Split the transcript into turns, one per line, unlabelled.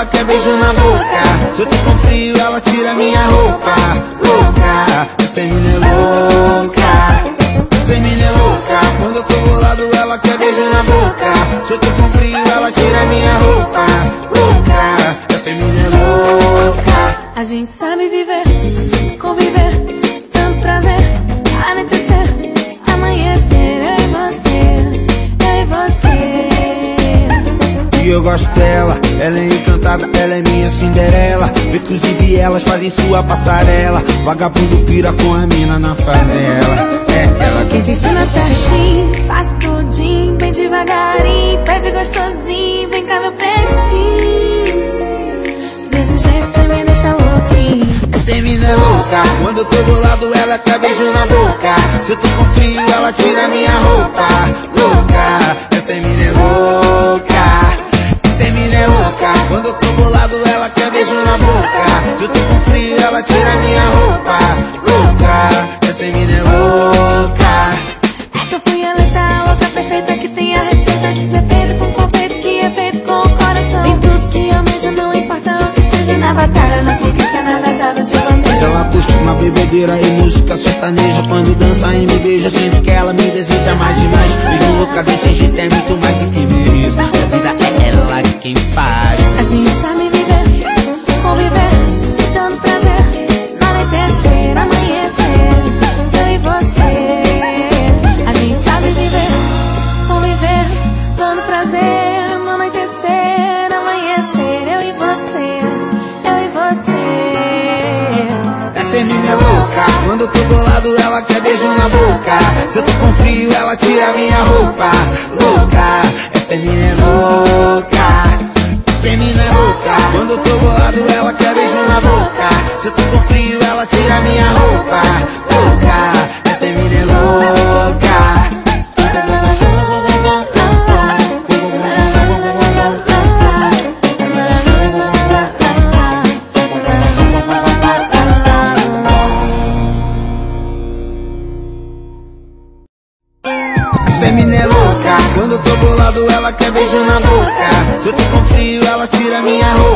ela quer beijo na boca. Se eu tô com frio, ela tira minha roupa. Louca, essa mina é louca. Essa mina é louca. Quando eu tô bolado, ela quer beijo na boca. Se eu tô com frio, ela tira minha roupa. Louca, essa mina é louca.
A gente sabe viver, conviver, tanto prazer, eu
gosto dela, ela é encantada, ela é minha Cinderela. Inclusive elas fazem sua passarela. Vagabundo pira com a mina na favela. É ela
Quem te ensina certinho, faz tudinho, bem devagarinho, pede gostosinho, vem cá meu pretinho. Desse jeito cê me deixa louquinho.
Essa mina é louca, quando eu tô bolado ela quer beijo na boca. Se eu tô com frio ela tira minha roupa. Louca, Se eu tô com frio ela tira minha roupa. Louca, essa mina é louca.
É que eu fui eleita, louca perfeita que tem a receita de ser feito com confeito que é feito com o coração. Em tudo que eu vejo, não importa o que seja na batalha, na conquista, nada dado de
Mas
bandeja.
ela curte uma bebedeira e música sertaneja Quando dança e me beija, sinto que ela me deseja mais e mais Mesmo louca mina é louca, quando eu tô bolado ela quer beijo na boca. Se eu tô com frio ela tira minha roupa. Louca, essa mina é louca. Essa é louca, quando eu tô bolado ela quer beijo na boca. Se eu tô com frio ela tira minha roupa Femina é louca. Quando eu tô bolado ela quer beijo na boca. Se eu te confio ela tira minha roupa.